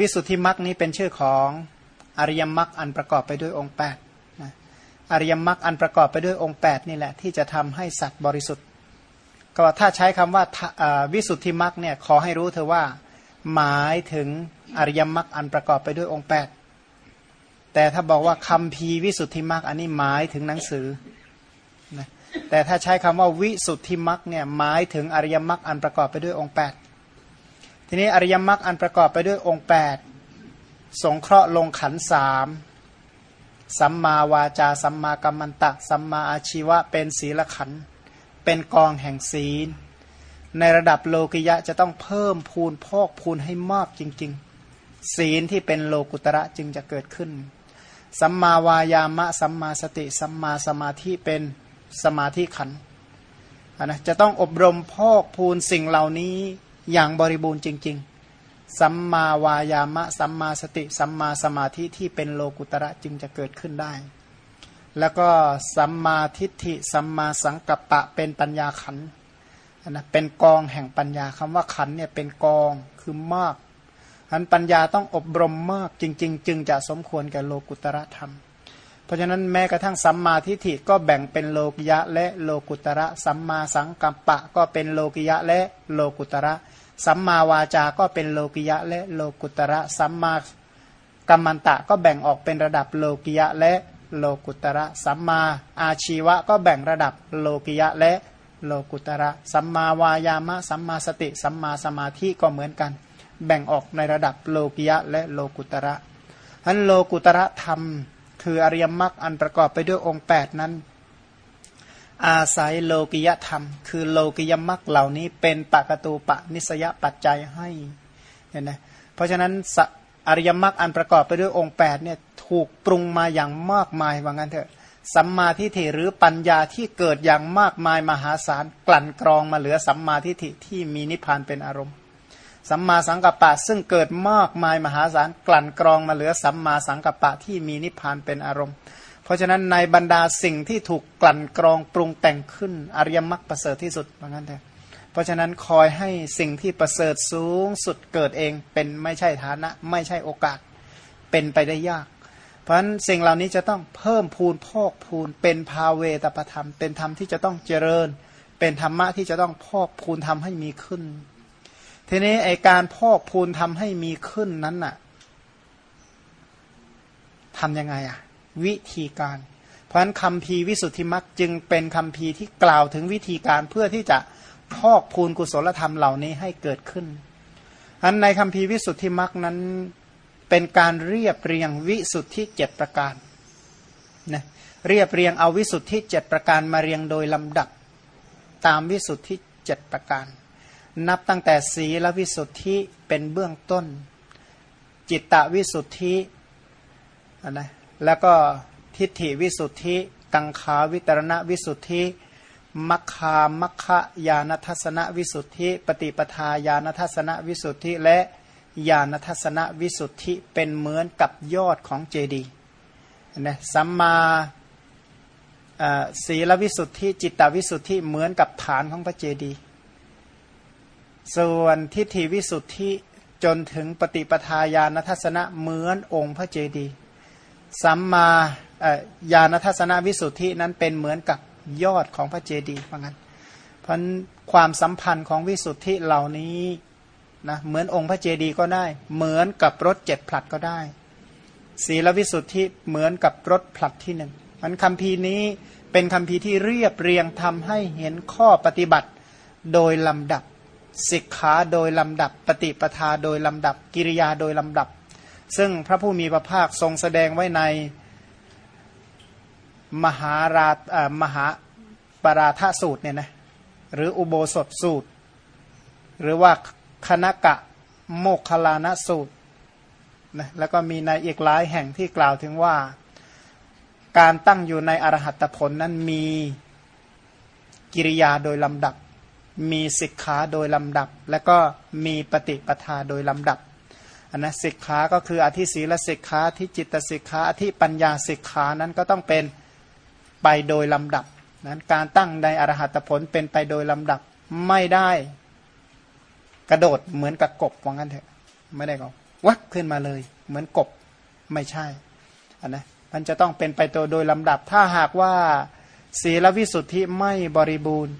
วิสุทธิมรรคนี้เป็นชื่อของอริยมรรคอันประกอบไปด้วยองค์8นะอริยมรรคอันประกอบไปด้วยองค์ 8 นี่แหละ ที่จะทำให้สัตว์บริสุทธิ์ ก็ถ้าใช้คำว่าทะอ่าวิสุทธิมรรคเนี่ยขอให้รู้เธอว่าหมายถึงอริยมรรคอันประกอบไปด้วยองค์ 8 แต่ถ้าบอกว่าคำพีวิสุทธิมรรคอันนี้หมายถึงหนังสือนะแต่ถ้าใช้คำว่าวิสุทธิมรรคเนี่ยหมายถึงอริยมรรคอันประกอบไปด้วยองค์ 8 ทีนี้อริยมรรคอันประกอบไปด้วยองค์ 8 สงเคราะห์ลงขันสามสัมมาวาจา สัมมากัมมันตะ สัมมาอาชีวะ เป็นศีลขัน เป็นกองแห่งศีล ในระดับโลกิยะจะต้องเพิ่มพูนพอกพูนให้มากจริง ๆ ศีลที่เป็นโลกุตระจึงจะเกิดขึ้น สัมมาวายามะ สัมมาสติ สัมมาสมาธิเป็นสมาธิขันอะนะจะต้องอบรมพอกพูนสิ่งเหล่านี้ อย่างบริบูรณ์จริง ๆ สัมมาวายามะ สัมมาสติ สัมมาสมาธิที่เป็นโลกุตระจึงจะเกิดขึ้นได้ แล้วก็สัมมาทิฏฐิ สัมมาสังกัปปะเป็นปัญญาขันนะเป็นกองแห่งปัญญาคำว่าขันเนี่ยเป็นกองคือมากอันปัญญาต้องอบรมมากจริง ๆ จึงจะสมควรแก่โลกุตระธรรม เพราะฉะนั้นแม้กระทั่งสัมมาทิฏฐิก็แบ่งเป็นโลกิยะและโลกุตระ สัมมาสังกัปปะก็เป็นโลกิยะและโลกุตระ สัมมาวาจาก็เป็นโลกิยะและโลกุตระ สัมมากัมมันตะก็แบ่งออกเป็นระดับโลกิยะและโลกุตระ สัมมาอาชีวะก็แบ่งระดับโลกิยะและโลกุตระสัมมาวายามะ สัมมาสติ สัมมาสมาธิก็เหมือนกัน แบ่งออกในระดับโลกิยะและโลกุตระอันโลกุตระธรรม คืออริยมรรคอันประกอบไปด้วยองค์ 8 นั้น อาศัยโลกิยธรรม คือโลกิยมรรคเหล่านี้เป็นปะกตูปะนิสยปัจจัยให้เห็นไหมเพราะฉะนั้นอริยมรรคอันประกอบไปด้วยองค์8เนี่ยถูกปรุงมาอย่างมากมายว่างั้นเถอะสัมมาทิฏฐิหรือปัญญาที่เกิดอย่างมากมายมหาศาลกลั่นกรองมาเหลือสัมมาทิฏฐิที่มีนิพพานเป็นอารมณ์ สัมมาสังกัปปะซึ่งเกิดมากมายมหาศาลกลั่นกรองมาเหลือสัมมาสังกัปปะที่มีนิพพานเป็นอารมณ์ ราะฉะนั้นในบรรดาสิ่งที่ถูกกลั่นกรองปรุงแต่งขึ้น อริยมรรคประเสริฐที่สุดว่างั้นเถอะเพราะฉะนั้นคอยให้สิ่งที่ประเสริฐสูงสุดเกิดเองเป็นไม่ใช่ฐานะ ไม่ใช่โอกาสเป็นไปได้ยาก เพราะฉะนั้นสิ่งเหล่านี้จะต้องเพิ่มพูนพอกพูนเป็นภาเวตประธรรม เป็นธรรมที่จะต้องเจริญ เป็นธรรมะที่จะต้องพอกพูนทำให้มีขึ้น ทีนี้ไอการพอกพูนทำให้มีขึ้นนั้นน่ะทำยังไงอะ วิธีการ เพราะฉะนั้นคำพีวิสุทธิมรรคจึงเป็นคำพีที่กล่าวถึงวิธีการเพื่อที่จะพอกพูนกุศลธรรมเหล่านี้ให้เกิดขึ้นอันในคำพีวิสุทธิมรรคนั้นเป็นการเรียบเรียงวิสุทธิเจ็ดประการนะเรียบเรียงเอาวิสุทธิเจ็ดประการมาเรียงโดยลำดับตามวิสุทธิเจ็ดประการ นับตั้งแต่สีและวิสุทธิเป็นเบื้องต้น จิตตวิสุทธินะ แล้วก็ทิฏฐิวิสุทธิ กังขาวิตรณวิสุทธิมัคคามัคคะยานทัศนวิสุทธิ ปฏิปทาญาณทัศนวิสุทธิ และญาณทัศนวิสุทธิเป็นเหมือนกับยอดของเจดีนะสัมมาศีลวิสุทธิ จิตตวิสุทธิเหมือนกับฐานของพระเจดี ส่วนทิฏฐิวิสุทธิจนถึงปฏิปทาญาณทัศนะเหมือนองค์พระเจดีย์ สัมมาญาณทัศนวิสุทธินั้นเป็นเหมือนกับยอดของพระเจดีย์เพรางั้น เพราะความสัมพันธ์ของวิสุทธิเหล่านี้นะเหมือนองค์พระเจดีย์ก็ได้ เหมือนกับรถเจ็ดผลัดก็ได้ ศีลวิสุทธิเหมือนกับรถผลัดที่หนึ่งมันคำพีนี้เป็นคำพีที่เรียบเรียงทำให้เห็นข้อปฏิบัติโดยลำดับสิกขาโดยลำดับ ปฏิปทาโดยลำดับ กิริยาโดยลำดับ ซึ่งพระผู้มีพระภาคทรงแสดงไว้ในมหาราตมหาปราทสูตรเนี่ยนะหรืออุโบสถสูตร หรือว่าคณกะโมกขลานสูตรนะแล้วก็มีในอีกหลายแห่งที่กล่าวถึงว่า การตั้งอยู่ในอรหัตผลนั้นมีกิริยาโดยลำดับ มีสิกขาโดยลำดับ และก็มีปฏิปทาโดยลำดับ อันนะสิกขาก็คืออธิศีลสิกขาที่จิตสิกขาที่ปัญญาสิกขานั้นก็ต้องเป็นไปโดยลำดับนั้นการตั้งในอรหัตผลเป็นไปโดยลำดับไม่ได้ กระโดดเหมือนกับกบว่างั้นเถอะ ไม่ได้ก็วักขึ้นมาเลย เหมือนกบไม่ใช่อันนะมันจะต้องเป็นไปตัวโดยลำดับ ถ้าหากว่าศีลวิสุทธิไม่บริบูรณ์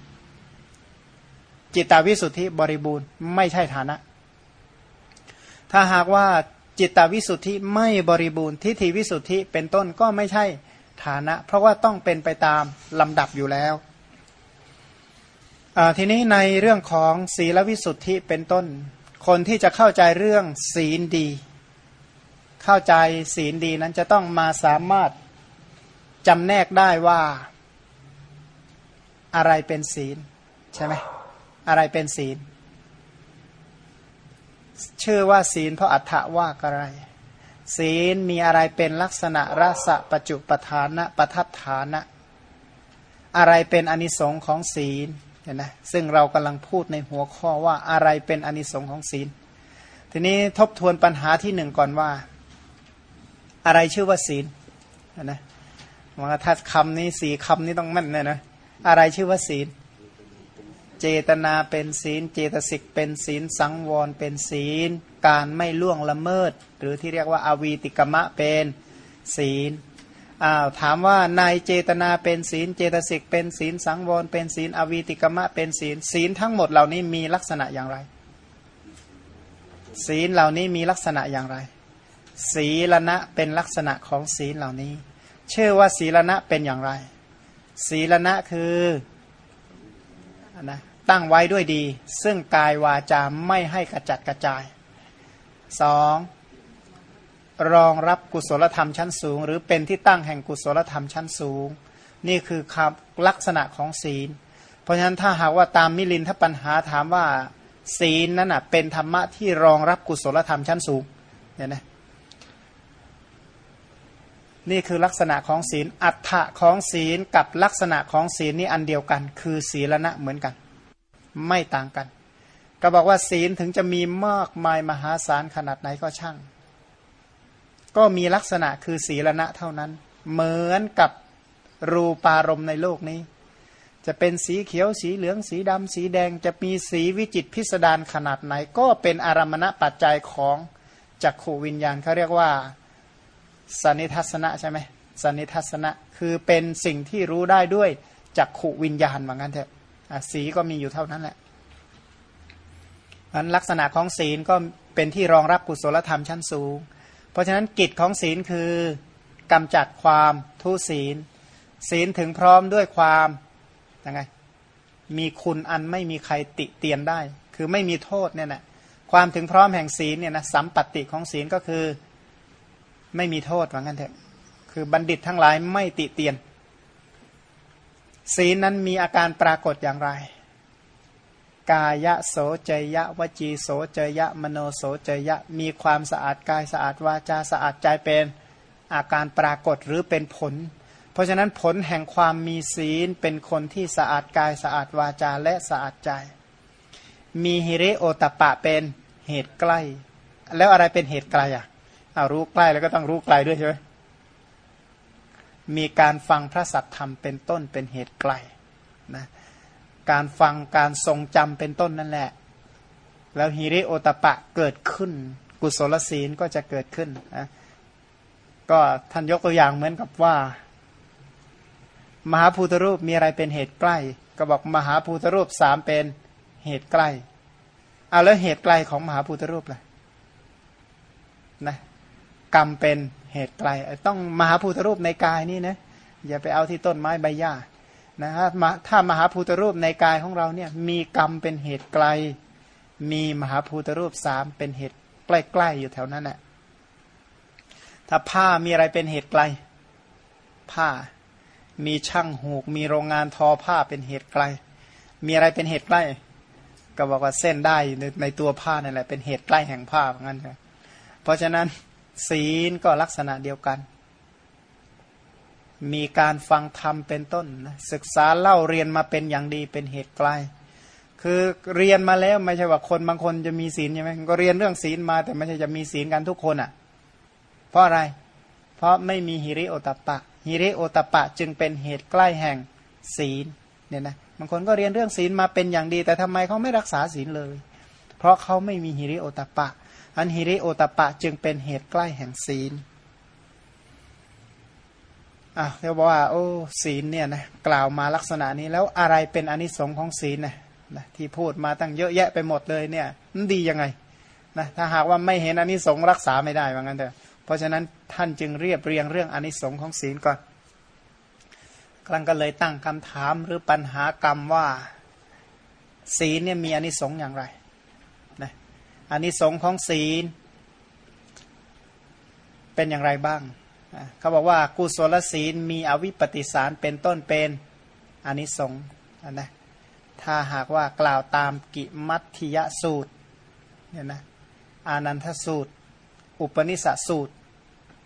จิตตวิสุทธิบริบูรณ์ ไม่ใช่ฐานะ ถ้าหากว่าจิตตวิสุทธิไม่บริบูรณ์ทิฏฐิวิสุทธิเป็นต้นก็ไม่ใช่ฐานะ เพราะว่าต้องเป็นไปตามลำดับอยู่แล้วทีนี้ในเรื่องของศีลวิสุทธิเป็นต้น คนที่จะเข้าใจเรื่องศีลดี เข้าใจศีลดีนั้นจะต้องมาสามารถจำแนกได้ว่า อะไรเป็นศีลใช่ไหมอะไรเป็นศีล ชื่อว่าศีลเพราะอัฏฐว่าอะไร ศีลมีอะไรเป็นลักษณะรสะปจุปทานะปทัฐานะ อะไรเป็นอนิสงค์ของศีลเห็นไหมซึ่งเรากำลังพูดในหัวข้อว่าอะไรเป็นอนิสงค์ของศีล ทีนี้ทบทวนปัญหาที่หนึ่งก่อนว่า อะไรชื่อว่าศีลนะว่าถ้าคำนี้สี่คำนี้ต้องแม่นเนี่ยนะอะไรชื่อว่าศีล เจตนาเป็นศีล เจตสิกเป็นศีล สังวรเป็นศีล การไม่ล่วงละเมิด หรือที่เรียกว่าอาวีติกมะเป็นศีลอ้าวถามว่าในเจตนาเป็นศีล เจตสิกเป็นศีล สังวรเป็นศีล อวีติกมะเป็นศีล ศีลทั้งหมดเหล่านี้มีลักษณะอย่างไร ศีลเหล่านี้มีลักษณะอย่างไร ศีลณะเป็นลักษณะของศีลเหล่านี้เชื่อว่าศีลณะเป็นอย่างไร ศีลณะคือนะ ตั้งไว้ด้วยดี ซึ่งกายวาจาไม่ให้กระจัดกระจายสองรองรับกุศลธรรมชั้นสูง หรือเป็นที่ตั้งแห่งกุศลธรรมชั้นสูง นี่คือคำลักษณะของศีล เพราะฉะนั้นถ้าหากว่าตามมิลินถ้าปัญหาถามว่า ศีลนั้นเป็นธรรมะที่รองรับกุศลธรรมชั้นสูงเนี่ยนะนี่คือลักษณะของศีล อัฏฐะของศีลกับลักษณะของศีลนี่อันเดียวกัน คือศีลณะเหมือนกัน ไม่ต่างกัน ก็บอกว่าศีลถึงจะมีมากมายมหาศาลขนาดไหนก็ช่าง ก็มีลักษณะคือศีลณะเท่านั้น เหมือนกับรูปารมณ์ในโลกนี้ จะเป็นสีเขียวสีเหลืองสีดำสีแดงจะมีสีวิจิตพิสดารขนาดไหน ก็เป็นอารมณะปัจจัยของจักขูวิญญาณเขาเรียกว่าสันนิทัศนะใช่ไหมสันนิทัศนะคือเป็นสิ่งที่รู้ได้ด้วยจักขุวิญญาณเหมือนกันเถอะ สีก็มีอยู่เท่านั้นแหละอันลักษณะของศีลก็เป็นที่รองรับกุศลธรรมชั้นสูง เพราะฉะนั้นกิจของศีลคือกำจัดความทุศีล ศีลถึงพร้อมด้วยความยังไงมีคุณอันไม่มีใครติเตียนได้ คือไม่มีโทษเนี่ยนะความถึงพร้อมแห่งศีลเนี่ยนะสัมปติของศีลก็คือไม่มีโทษว่างั้นเถอะคือบัณฑิตทั้งหลายไม่ติเตียน ศีลนั้นมีอาการปรากฏอย่างไร กายะโสเจยะวจีโสเจยะมโนโสเจยะมีความสะอาดกายสะอาดวาจาสะอาดใจเป็นอาการปรากฏหรือเป็นผล เพราะฉะนั้นผลแห่งความมีศีลเป็นคนที่สะอาดกายสะอาดวาจาและสะอาดใจ มีฮิริโอตปะเป็นเหตุใกล้ แล้วอะไรเป็นเหตุไกลอะเอารู้ใกล้แล้วก็ต้องรู้ไกลด้วยใช่ไหม มีการฟังพระสัทธรรมเป็นต้นเป็นเหตุไกลนะการฟังการทรงจำเป็นต้นนั่นแหละ แล้วฮิริโอตปะเกิดขึ้น กุศลศีลก็จะเกิดขึ้นนะก็ท่านยกตัวอย่างเหมือนกับว่า มหาภูตรูปมีอะไรเป็นเหตุใกล้ ก็บอกมหาภูตรูปสามเป็นเหตุใกล้เอาแล้วเหตุไกลของมหาภูตรูปล่ะนะ กรรมเป็นเหตุไกล ต้องมหาภูตรูปในกายนี่นะอย่าไปเอาที่ต้นไม้ใบหญ้านะฮะถ้ามหาภูตรูปในกายของเราเนี่ยมีกรรมเป็นเหตุไกล มีมหาภูตรูปสามเป็นเหตุใกล้ๆอยู่แถวนั้นแหละถ้าผ้ามีอะไรเป็นเหตุไกล ผ้ามีช่างหูก มีโรงงานทอผ้าเป็นเหตุไกล มีอะไรเป็นเหตุใกล้ ก็บอกว่าเส้นได้ในในตัวผ้านั่นแหละเป็นเหตุใกล้แห่งผ้าเหมือนกันเพราะฉะนั้น ศีลก็ลักษณะเดียวกัน มีการฟังธรรมเป็นต้นนะศึกษาเล่าเรียนมาเป็นอย่างดีเป็นเหตุไกล คือเรียนมาแล้วไม่ใช่ว่าคนบางคนจะมีศีลใช่ไหมก็เรียนเรื่องศีลมา แต่ไม่ใช่จะมีศีลกันทุกคนอะ่ะ เพราะอะไร เพราะไม่มีฮิริโอตปะฮิริโอตปะจึงเป็นเหตุใกล้แห่งศีลเนี่ยนะบางคนก็เรียนเรื่องศีลมาเป็นอย่างดี แต่ทำไมเขาไม่รักษาศีลเลยเพเพราะเขาไม่มีฮิริโอตปะ อันฮิริโอตปะจึงเป็นเหตุใกล้แห่งศีลอะเรียกว่า โอ้ศีลเนี่ยนะกล่าวมาลักษณะนี้แล้วอะไรเป็นอนิสงค์ของศีลนะนะที่พูดมาตั้งเยอะแยะไปหมดเลยเนี่ยมันดียังไงนะถ้าหากว่าไม่เห็นอนิสงส์รักษาไม่ได้ว่างั้นเถอะเพราะฉะนั้นท่านจึงเรียบเรียงเรื่องอนิสงส์ของศีลก่อนกลังก็เลยตั้งคำถามหรือปัญหากรรมว่า ศีลเนี่ยมีอนิสงส์อย่างไร อนิสงส์ของศีล เป็นอย่างไรบ้าง เขาบอกว่ากุศลศีลมีอวิปปิสารเป็นต้นเป็นอนิสงส์นะถ้าหากว่ากล่าวตามกิมัตถิยสูตรเนี่ยนะอานันทสูตร อุปนิสสูตร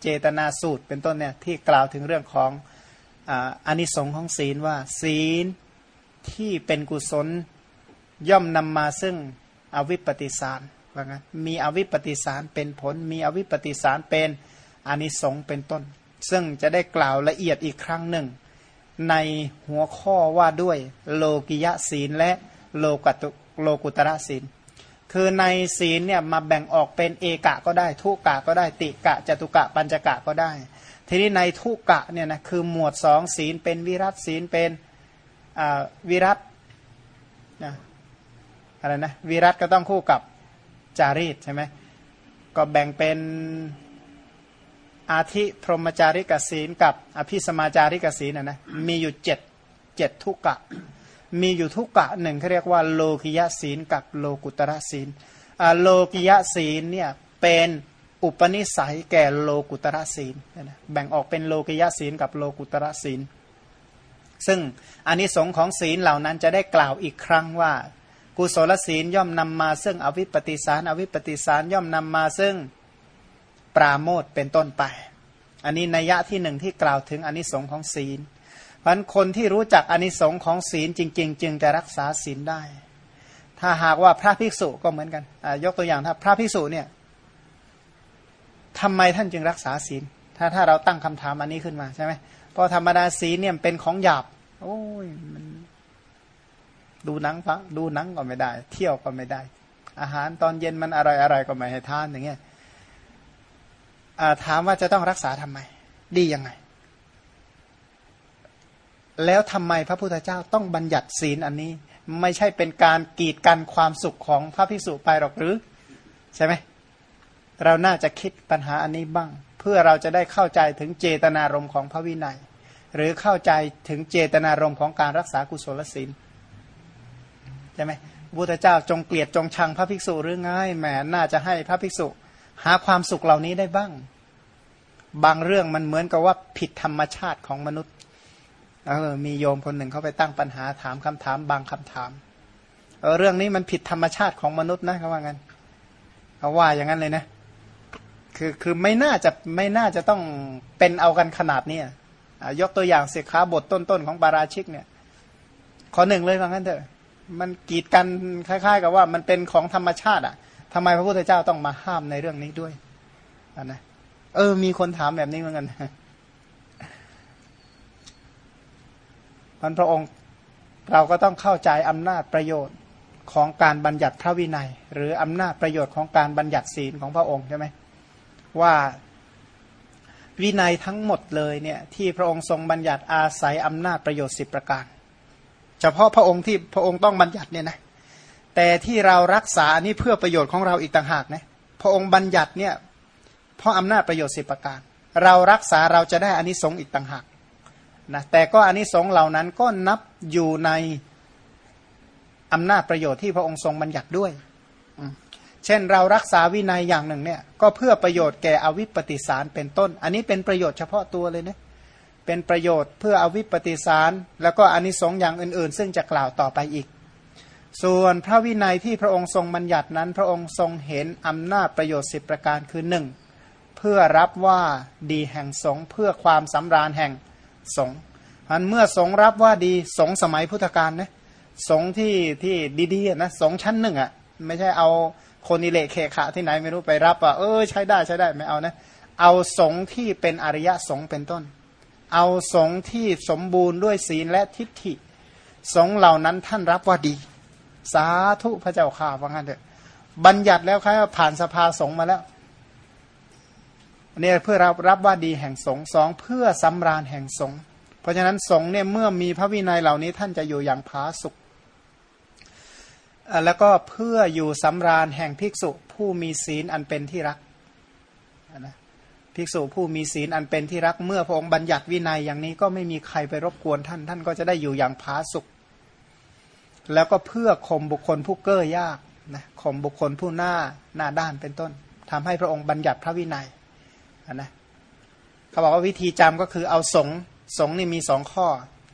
เจตนาสูตร เป็นต้นเนี่ยที่กล่าวถึงเรื่องของอานิสงส์ของศีลว่า ศีลที่เป็นกุศลย่อมนำมาซึ่งอวิปปิสาร ว่างั้นมีอวิปปิสารเป็นผล มีอวิปปิสารเป็นอานิสงส์เป็นต้น ซึ่งจะได้กล่าวละเอียดอีกครั้งหนึ่ง ในหัวข้อว่าด้วยโลกิยะศีลและโลกตุโลกุตระศีล คือในศีลเนี่ยมาแบ่งออกเป็นเอกะก็ได้ ทุกะก็ได้ ติกะจตุกะปัญจกะก็ได้ ทีนี้ในทุกะเนี่ยนะคือหมวดสองศีลเป็นวิรัตศีลเป็นวิรัตนะอะไรนะวิรัตก็ต้องคู่กับ จารีตใช่ไหมก็แบ่งเป็นอาทิพรหมจาริกศีลกับอภิสมาจาริกศีลนะนะมีอยู่เจ็ดเจ็ดทุกกะ มีอยู่ทุกกะหนึ่งเขาเรียกว่าโลกิยศีลกับโลกุตระศีลโลกิยศีลเนี่ยเป็นอุปนิสัยแก่โลกุตระศีลนะแบ่งออกเป็นโลกิยศีลกับโลกุตระศีล ซึ่งอันนี้สงของศีลเหล่านั้นจะได้กล่าวอีกครั้งว่า กุศลศีลย่อมนำมาซึ่งอวิปปิสารอวิปปิสารย่อมนำมาซึ่งปราโมทเป็นต้นไป อันนี้นัยยะที่หนึ่งที่กล่าวถึงอนิสงค์ของศีลเพราะคนที่รู้จักอนิสงค์ของศีลจริง ๆ จึงจะรักษาศีลได้ ถ้าหากว่าพระภิกษุก็เหมือนกันยกตัวอย่างถ้าพระภิกษุเนี่ยทำไมท่านจึงรักษาศีล ถ้าถ้าเราตั้งคำถามอันนี้ขึ้นมาใช่ไหมเพราะธรรมดาศีลเนี่ยเป็นของหยาบโอ้ยมัน ดูหนังฟังดูหนังก็ไม่ได้ เที่ยวก็ไม่ได้ อาหารตอนเย็นมันอะไรอะไรก็ไม่ให้ทานอย่างเงี้ยถามว่าจะต้องรักษาทำไม ดียังไง แล้วทำไมพระพุทธเจ้าต้องบัญญัติศีลอันนี้ ไม่ใช่เป็นการกีดกันความสุขของพระภิกษุไปหรอกหรือ ใช่ไหมเราน่าจะคิดปัญหาอันนี้บ้าง เพื่อเราจะได้เข้าใจถึงเจตนารมณ์ของพระวินัย หรือเข้าใจถึงเจตนารมณ์ของการรักษากุศลศีล ใช่ไหมพุทธเจ้าจงเกลียดจงชังพระภิกษุหรือง่ายแหมน่าจะให้พระภิกษุ หาความสุขเหล่านี้ได้บ้าง บางเรื่องมันเหมือนกับว่าผิดธรรมชาติของมนุษย์เออมีโยมคนหนึ่งเขาไปตั้งปัญหาถามคำถามบางคำถามเออเรื่องนี้มันผิดธรรมชาติของมนุษย์นะเขาว่างั้นเขาว่าอย่างนั้นเลยนะ คือคือไม่น่าจะไม่น่าจะต้องเป็นเอากันขนาดนี้ยกตัวอย่างเสกขาบทต้นๆของปาราชิกเนี่ย ขอหนึ่งเลยว่างั้นเถอะ มันกีดกันคล้าย ๆ กับว่ามันเป็นของธรรมชาติ อะทำไมพระพุทธเจ้าต้องมาห้ามในเรื่องนี้ด้วยนะเออ มีคนถามแบบนี้เหมือนกันมันพระองค์เราก็ต้องเข้าใจอำนาจประโยชน์ของการบัญญัติพระวินัย หรืออำนาจประโยชน์ของการบัญญัติศีลของพระองค์ใช่ไหมว่าวินัยทั้งหมดเลยเนี่ยที่พระองค์ทรงบัญญัติอาศัยอำนาจประโยชน์สิบประการ ฉพาะพระองค์ที่พระองค์ต้องบัญญัติเนี่ยนะแต่ที่เรารักษานี่เพื่อประโยชน์ของเราอีกต่างหากนะพระองค์บัญญัติเนี่ยเพราะอำนาจประโยชน์สิบประการ เรารักษาเราจะได้อานิสงส์อีกต่างหากนะแต่ก็อานิสงส์เหล่านั้นก็นับอยู่ในอำนาจประโยชน์ที่พระองค์ทรงบัญญัติด้วย เช่นเรารักษาวินัยอย่างหนึ่งเนี่ยก็เพื่อประโยชน์แก่อวิปปิสารเป็นต้น อันนี้เป็นประโยชน์เฉพาะตัวเลยนะ เป็นประโยชน์เพื่ออวิปปิสาร แล้วก็อนิสงส์อย่างอื่นๆ ซึ่งจะกล่าวต่อไปอีก ส่วนพระวินัยที่พระองค์ทรงบัญญัตินั้น พระองค์ทรงเห็นอำนาจประโยชน์สิบประการคือหนึ่งเพื่อรับว่าดีแห่งสงเพื่อความสำราญแห่งสงอันเมื่อสงรับว่าดีสงสมัยพุทธกาลนะสงที่ที่ดีๆนะสงชั้นหนึ่งอะไม่ใช่เอาคนนิเลเคขะที่ไหนไม่รู้ไปรับอะเออใช้ได้ใช้ได้ไม่เอานะ เอาสงที่เป็นอริยสงเป็นต้น เอาสงที่สมบูรณ์ด้วยศีลและทิฏฐิ สงเหล่านั้นท่านรับว่าดี สาธุพระเจ้าข่าว่างั้นเถอะบัญญัติแล้วครับผ่านสภาสงมาแล้วอันนี้เพื่อรับรับว่าดีแห่งสงสองเพื่อสำราญแห่งสงเพราะฉะนั้นสงเนี่ยเมื่อมีพระวินัยเหล่านี้ท่านจะอยู่อย่างผาสุกแล้วก็เพื่ออยู่สำราญแห่งภิกษุผู้มีศีลอันเป็นที่รักนะ ภิกษุผู้มีศีลอันเป็นที่รักเมื่อพระองค์บัญญัติวินัยอย่างนี้ก็ไม่มีใครไปรบกวนท่าน ท่านก็จะได้อยู่อย่างผาสุกแล้วก็เพื่อข่มบุคคลผู้เก้อยากนะข่มบุคคลผู้หน้าหน้าด้านเป็นต้นทำให้พระองค์บัญญัติพระวินัยนะเขาบอกว่าวิธีจำก็คือเอาสงสงนี่มีสองข้อ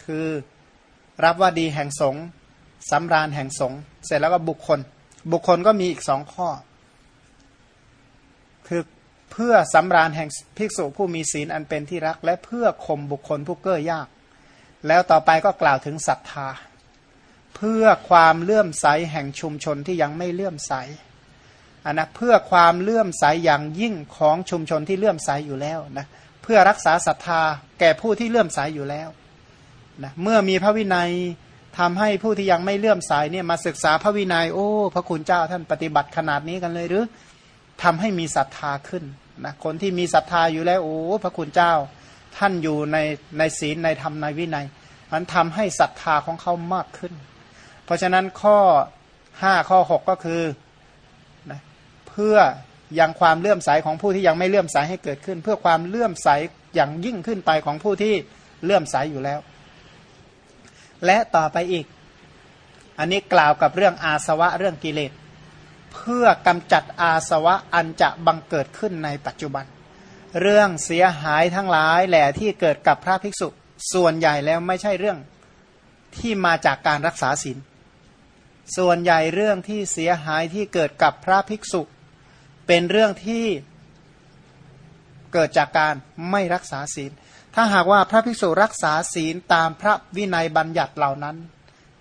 คือรับว่าดีแห่งสงสำราญแห่งสงเสร็จแล้วก็บุคคล บุคคลก็มีอีกสองข้อ คือ เพื่อสำราญแห่งภิกษุผู้มีศีลอันเป็นที่รัก และเพื่อข่มบุคคลผู้เก้อยาก แล้วต่อไปก็กล่าวถึงศรัทธา เพื่อความเลื่อมใสแห่งชุมชนที่ยังไม่เลื่อมใสอันนะเพื่อความเลื่อมใสอย่างยิ่งของชุมชนที่เลื่อมใสอยู่แล้วนะเพื่อรักษาศรัทธาแก่ผู้ที่เลื่อมใสอยู่แล้วนะเมื่อมีพระวินัยทำให้ผู้ที่ยังไม่เลื่อมใสเนี่ยมาศึกษาพระวินัยโอ้ พระคุณเจ้าท่านปฏิบัติขนาดนี้กันเลยหรือ ทำให้มีศรัทธาขึ้นนะคนที่มีศรัทธาอยู่แล้วโอ้พระคุณเจ้า ท่านอยู่ในในศีลในธรรมในวินัยมันทำให้ศรัทธาของเขามากขึ้น เพราะฉะนั้นข้อห้าข้อหกก็คือนะเพื่อยังความเลื่อมใสของผู้ที่ยังไม่เลื่อมใสให้เกิดขึ้น เพื่อความเลื่อมใสอย่างยิ่งขึ้นไปของผู้ที่เลื่อมใสอยู่แล้ว และต่อไปอีก อันนี้กล่าวกับเรื่องอาสวะเรื่องกิเลส เพื่อกำจัดอาสวะอันจะบังเกิดขึ้นในปัจจุบัน เรื่องเสียหายทั้งหลายแหล่ที่เกิดกับพระภิกษุส่วนใหญ่แล้วไม่ใช่เรื่องที่มาจากการรักษาศีลส่วนใหญ่เรื่องที่เสียหายที่เกิดกับพระภิกษุ เป็นเรื่องที่เกิดจากการไม่รักษาศีล ถ้าหากว่าพระภิกษุรักษาศีลตามพระวินัยบัญญัติเหล่านั้น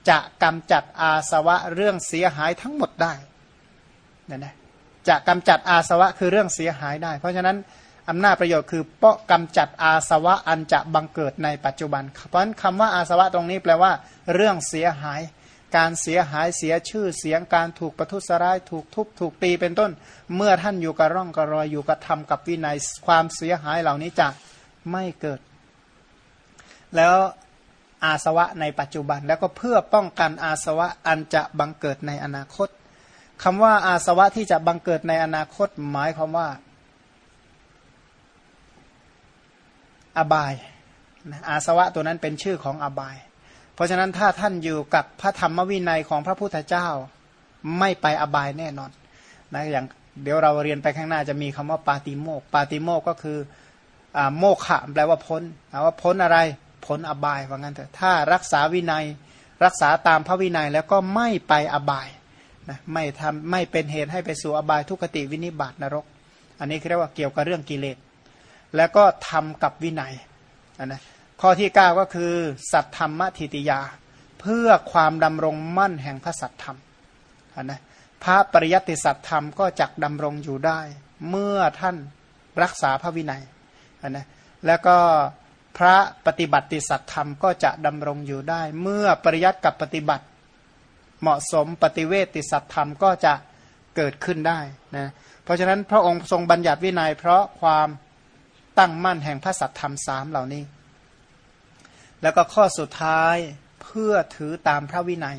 จะกำจัดอาสวะเรื่องเสียหายทั้งหมดได้ เนี่ยนะจะกำจัดอาสวะคือเรื่องเสียหายได้ เพราะฉะนั้นอำนาจประโยชน์คือเปาะกำจัดอาสวะอันจะบังเกิดในปัจจุบัน เพราะฉะนั้นคำว่าอาสวะตรงนี้แปลว่า เรื่องเสียหาย การเสียหายเสียชื่อเสียงการถูกประทุษร้ายถูกทุบถูกตีเป็นต้น เมื่อท่านอยู่กับร่องกับรอยอยู่กับธรรมกับวินัยความเสียหายเหล่านี้จะไม่เกิด แล้วอาสวะในปัจจุบันแล้วก็เพื่อป้องกันอาสวะอันจะบังเกิดในอนาคต คำว่าอาสวะที่จะบังเกิดในอนาคตหมายความว่า อบายอาสวะตัวนั้นเป็นชื่อของอบาย เพราะฉะนั้นถ้าท่านอยู่กับพระธรรมวินัยของพระพุทธเจ้า ไม่ไปอบายแน่นอนนะอย่างเดี๋ยวเราเรียนไปข้างหน้าจะมีคำว่าปาติโมกปาติโมกก็คืออโมกขะแปลว่าพ้นว่าพ้นอะไรพ้นอบายว่างั้นเถอะถ้ารักษาวินัยรักษาตามพระวินัยแล้วก็ไม่ไปอบาย นะไม่ทำไม่เป็นเหตุให้ไปสู่อบายทุกติวินิบาตนรก อันนี้เรียกว่าเกี่ยวกับเรื่องกิเลส แล้วก็ทำกับวินัยนนะข้อที่ 9 ก็คือ สัตธรรมทิติยา เพื่อความดำรงมั่นแห่งพระสัตธรรมนนะพระปริยัติสัตธรรมก็จักดำรงอยู่ได้ เมื่อท่านรักษาพระวินัยนะแล้วก็พระปฏิบัติสัตธรรมก็จะดำรงอยู่ได้ เมื่อปริยัติกับปฏิบัติ เหมาะสมปฏิเวติสัตธรรมก็จะเกิดขึ้นได้นะเพราะฉะนั้นพระองค์ทรงบัญญัติวินัยเพราะความตั้งมั่นแห่งพระสัตธรรมสามเหล่านี้ แล้วก็ข้อสุดท้ายเพื่อถือตามพระวินัย